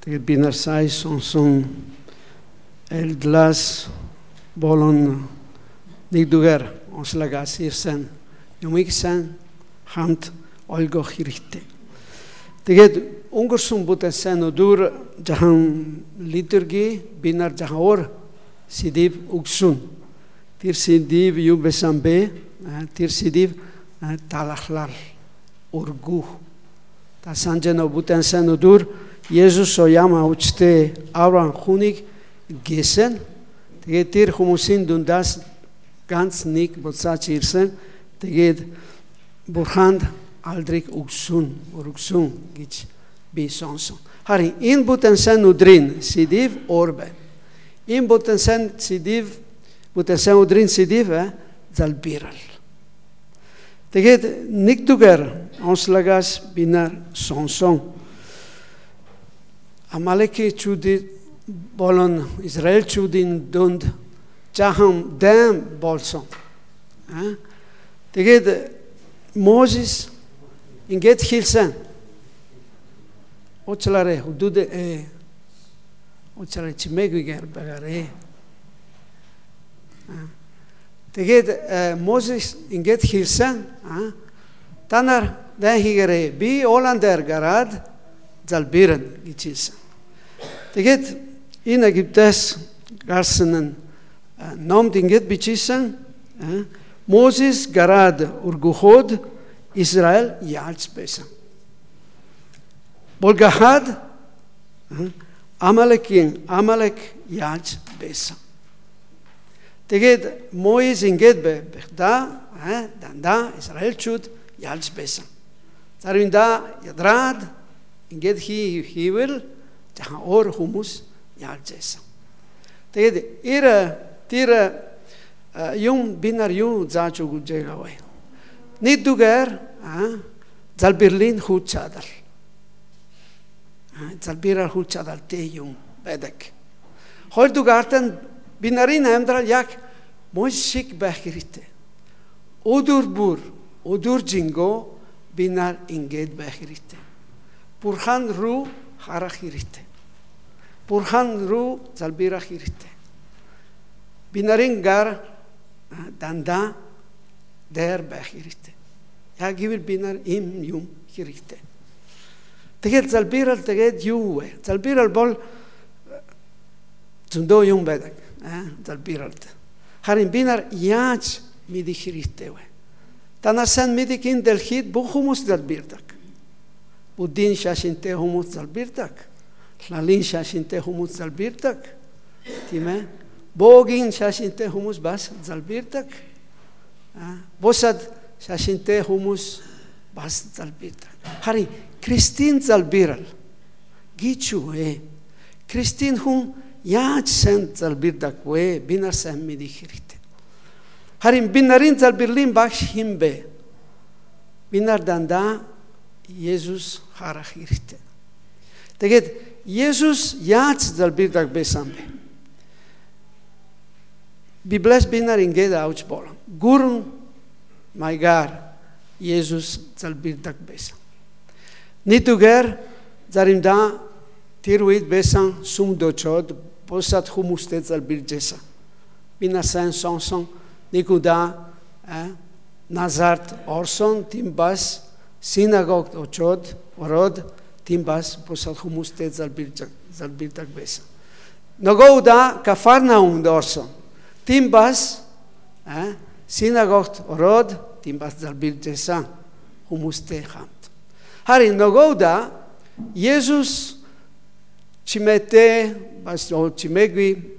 Тэгээд би нар сая сонсон элдлас болон нэгдүгээр онцлагаас ирсэн юмыг сан хамт ойлгох хэрэгтэй. Тэгээд өнгөрсөн бүтэнсэн өдөр жахан литурги би нар жахан ор сидив өгсөн. Тэр сидив юу байсан бэ? Тэр сидив талахлал ургу. Та санжено бүтэнсэн өдөр Есүс яма учтээ Авраам хүнийг гэсэн. Тэгээд тэр хүмүүсийн дундаас ганц нэг буцаач ирсэн. Тэгээд бурханд алдрыг өгсөн, өргсөн гэж би сонсон. Харин энэ бүтэнсэн өдрийн сидив орбе. Энэ бүтэнсэн сидив бүтэнсэн өдрийн сидив залбирал. Тэгээд нэгдүгээр онцлагаас би нар сонсон. Амалеки чуди болон Израильчүүдийн дунд жахан дэм болсон. Тэгээд Мoses ингээд хэлсэн. Очлаарэ хөдөөд э очлаарэ чимээгээр багаарэ. Тэгээд Мoses ингээд хэлсэн. Та нар дан хийгэрэ би Оландэр гараад залбирэн гэж хэлсэн. תגיד, הנה גיבטס גרסנן, נום דינגט ביצ'יסן, מוזיס גרד ורגוחוד, ישראל יעץ פסע. בולגחד, עמלקין, עמלק יעץ פסע. תגיד, מויז אינגט בכדה, דנדה, ישראל צ'וד, יעץ פסע. תרינדה ידרד, אינגט היבל, жахан өөр хүмүүс ялж байсан. Тэгээд ир тэр юм бинар юу зааж өгж байгаа вэ? Нэгдүгээр залбирлын хүч чадал. Залбирал хүч чадалтай юм байдаг. Хоёрдугаарт нь би нарын амьдрал яг мөн шиг байх хэрэгтэй. Өдөр бүр өдөр жинго би нар ингээд байх хэрэгтэй. Бурхан руу харах хэрэгтэй. Бурхан руу залбирах хэрэгтэй. Би нарын гар дандаа дээр байх хэрэгтэй. Яг гэвэл би нар им юм хэрэгтэй. Тэгэхээр залбирал тэгээд юу вэ? Залбирал бол зөндөө юм байдаг. Аа залбиралд. Харин би нар яаж мэдэх хэрэгтэй вэ? Танасан мэдэх энэ дэлхийд бүх хүмүүс залбирдаг. Буддийн шашинтэй хүмүүс залбирдаг. Лалин шашинтэй хүмүүс залбирдаг. Тийм ээ? Богийн шашинтэй хүмүүс бас залбирдаг. Босад шашинтэй хүмүүс бас залбирдаг. Харин Кристин залбирал гिचүү ээ. Кристин хүн яаж сан залбирдаг вэ? Би нар сайн мэдэх хэрэгтэй. Харин би нарын залбирлын багш хин бэ? Би нар дандаа Есүс харах хэрэгтэй. Тэгээд Есүс яаж залбирдаг байсан бэ? Библиэс би нар ингээд авч болон. Гүрэн маягаар Есүс залбирдаг байсан. Нэгдүгээр заримдаа тэр үед байсан сумдочод босат хүмүүстэй залбиржсэн. Би насан сонсон никуда Назарт орсон тим бас синагогт очоод ороод тим бас босат хүмүүстэй залбирдаг залбирдаг байсан. Нөгөөда Кафарнаумд орсон. Тим бас синагогт ороод тим бас залбиржсэн хүмүүстэй хамт. Харин нөгөөда Есүс чимэтэ бас чимэгви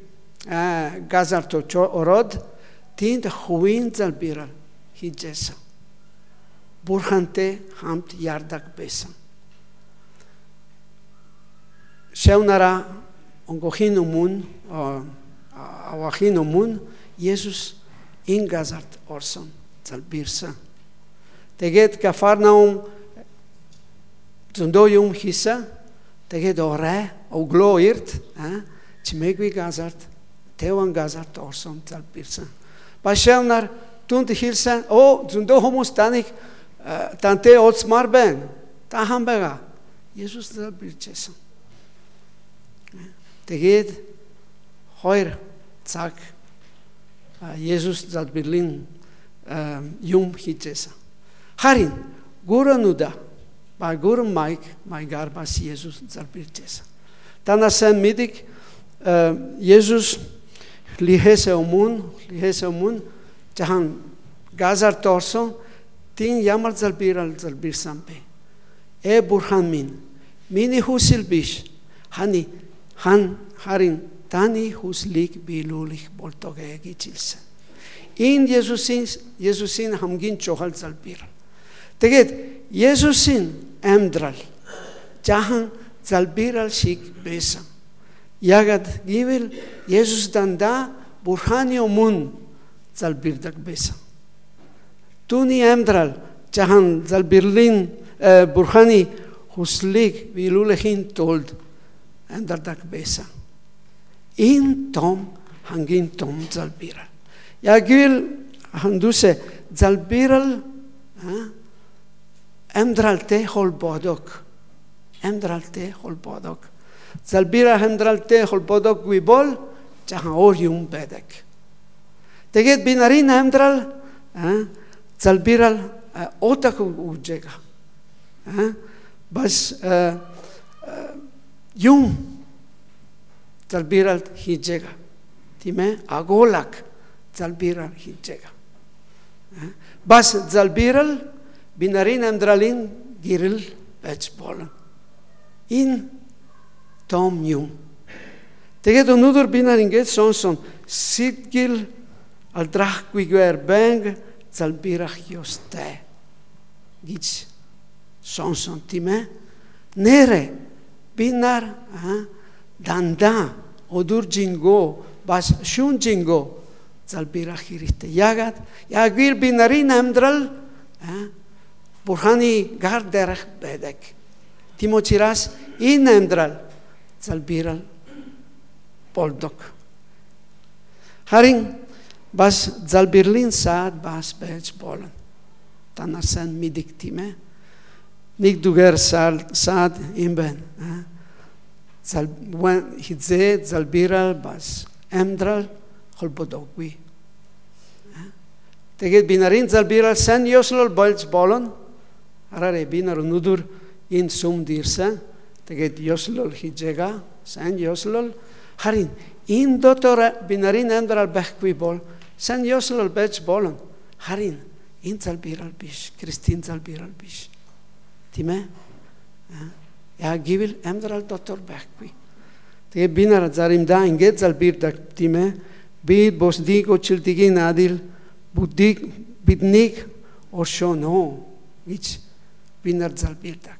газарт ороод тэнд хувийн залбирал хийжсэн. Бурхантай хамт ярддаг байсан. Шэвнара онгохин өмнө авахин өмнө Есүс энэ газарт орсон залбирсан. Тэгээд Кафарнаум зөндөө юм хийсэн. Тэгээд орой өглөө эрт чимээгүй газарт тэвэн газарт орсон залбирсан. Башаанаар түнд хэлсэн оо зөндөө хүмүүс таныг тантай олцмаар байна. Та хам байгаа. Есүс залбирчээсэн. Тэгээд хоёр цаг Есүс залбирлын юм хийжсэн. Харин гурануда ба гуран майк майгаар бас Есүс залбирчээсэн. Танасан мэдик Есүс лихэсэ өмнө лихэсэ өмнө жахан газар торсон тин ямар залбирал залбирсан бэ? Э бурхан минь миний хүсэл биш хани хан харин таны хүслийг биелүүлэх болтугай гэж хэлсэн. Энэ Есүсийн Есүсийн хамгийн чухал залбирал. Тэгээд Есүсийн амьдрал жахан залбирал шиг байсан. Ягад гэвэл Есүс дандаа Бурханы өмнө залбирдаг байсан. Түүний амьдрал жахан залбирлын Бурханы хүслийг биелүүлэхийн тулд амьдардаг байсан. Энэ том хамгийн том залбирал. Яг л хандусе залбирал амьдралтай холбоодог. Амьдралтай холбоодог. Залбирал амьдралтай холбоодоггүй бол жахан өөр юм байдаг. Тэгээд би нарийн амьдрал залбирал отак үжэга. Бас юм залбирал хийжэга. Тийм ээ? Агуулак залбирал хийжэга. Бас залбирал бинарин амьдралын гэрэл байж болно. Энэ том юм. Тэгээд өнөөдөр би нар ингэж сонсон сэтгэл алдрахгүйгээр банг залбирах ёстой гэж сонсон тийм ээ. Нэрэ би нар дандаа өдөр жинго бас шүн жинго залбирах хэрэгтэй. Ягаад яг л би нарийн амьдрал Бурханы гар дээрх байдаг. Тийм учраас энэ амьдрал залбирал болдог. Харин бас залбирлын саад бас байж болно. Танасан мэдик тийм ээ. Нэг дугаар саад юм байна хизээ залбирал бас амьдрал холбодоггүй. Тэгээд би нарын залбирал сан ёслол болж болон араарэ би нар өнөөдөр энэ сум дирсэн. Тэгээд ёслол хийжээга сан ёслол харин энэ дотор би нарын амьдрал байхгүй бол сан ёслол байж болон харин энэ залбирал биш, Кристин залбирал биш. Тийм ээ? Яг гэвэл амьдрал дотор байхгүй. Тэгээ би нараа заримдаа ингэж залбирдаг тийм ээ. Би босдиг өчилдгийн адил буддиг биднийг оршоно гэж би нар залбирдаг.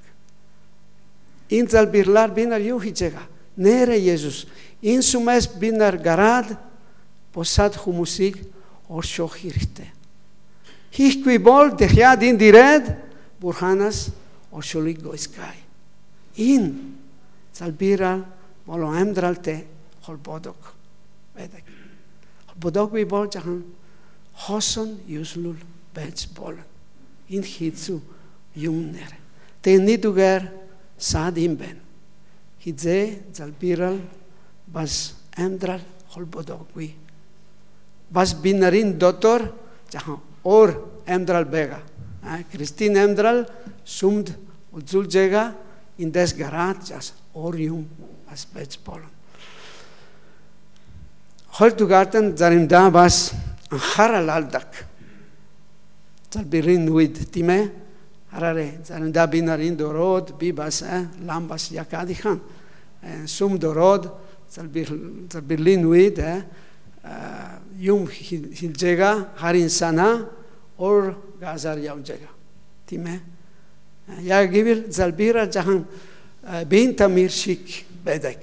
Энэ залбирлаар би нар юу хийж байгаа? Нэрэ Есүс энэ сумас би нар гараад босаад хүмүүсийг оршох хэрэгтэй. Хийхгүй бол дахиад энэ дирээд бурханаас оршуулыг гойскай. Энэ залбирал болон амьдралтай холбоодог байдаг. Холбоодоггүй бол жахан хосон юуслул байж болно. Энэ хийцүү юм нэр. Тэгээ нэгдүгээр саад юм байна. Хизээ залбирал бас амьдрал холбоодоггүй. Бас би нарын дотор жахан өөр амьдрал байгаа. Кристин амьдрал сумд үзүүлжээга өөр юм бас байж болно. Хоёрдугаарт заримдаа бас анхаарал алдаг. Залбирын үед тийм ээ хараарэ заримдаа би нарын дөрөөд би бас ламбас якадихан сум дөрөөд залбир залбирлын үед юм хилжэга харин сана ор газар явжэга тийм ээ Яг гэвэл залбира жахан бентамир шиг байдаг.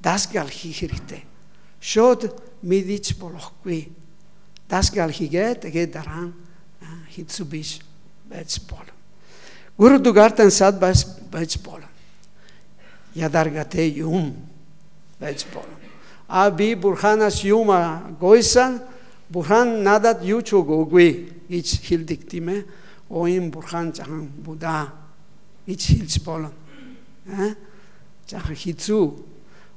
Дасгал хийх хэрэгтэй. Шууд мэдэж болохгүй. Дасгал хийгээд тэгээд дараа хийцүү биш байж болно. Гурдугартан сад байж байж болно. Ядаргатэй юм байж болно. А би бурханаас юма гойсан бурхан надад юу ч өгөөгүй гэж хэлдэг тийм ээ оин бурхан жахан будаа гэж хэлж болно. Аа? жаахан хизүү.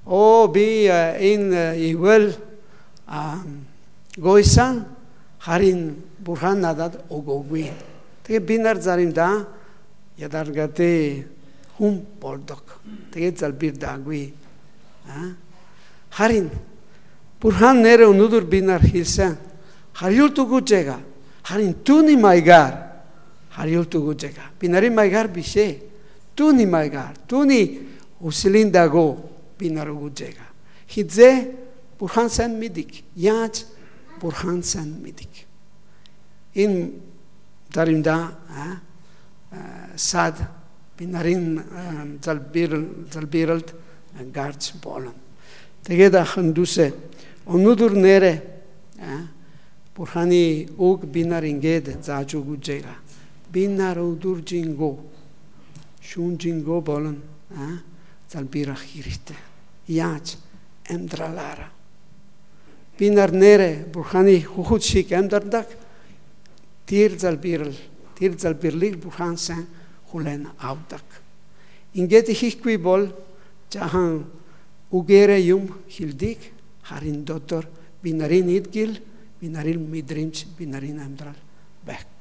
Оо би энэ ивэл гойсан харин бурхан надад өгөөгүй. Тэгээ би нар заримдаа ядаргатэй хүм болдог. Тэгээ залбирдаггүй. Аа харин бурхан нэр өнөөдөр би нар хэлсэн хариулт өгөөж байгаа. Харин түүний маягаар хариулт өгөөж байгаа. Би нарын маягаар биш ээ. Түүний маягаар, түүний хүслийн дагуу би нар өгөөж байгаа. Хизээ бурхан сан мэдик. Яаж бурхан сан мэдик. Энэ даримда сад би нарын залбирал залбиралд гарч болон Тэгээд ахын дүсэ өнөөдөр нэрэ. Бурханы үг би нар ингээд зааж өгч байгаа. Би нар өдөр жинго шүүн жинго болон залбирах хэрэгтэй. Яаж? Амьдралаараа. Би нар нэрэ Бурханы хөхөд шиг амьдрдаг. Тэр залбирал тэр залбирлыг Бурхан сан хүлэн авдаг. Ингээд хийхгүй бол жахан үгээрээ юм хилдэг харин дотор би нарын идгэл би нарын мэдрэмж би нарын амьдрал байхгүй.